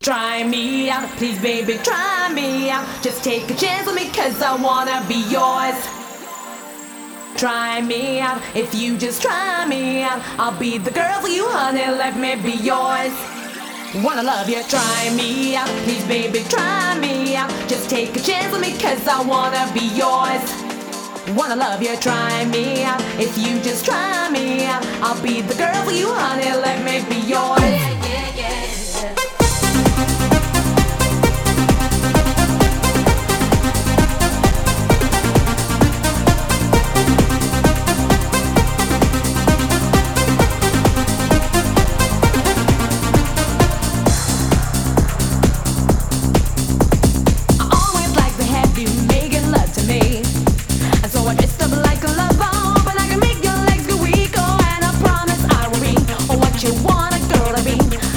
Try me out, please baby, try me out. Just take a chance with me, cause I wanna be yours. Try me out, if you just try me out, I'll be the girl for you, honey, let me be yours. Wanna love you, try me out, please baby, try me out. Just take a chance with me, cause I wanna be yours. Wanna love you, try me out. If you just try me out, I'll be the girl for you, honey, let me be yours. worry.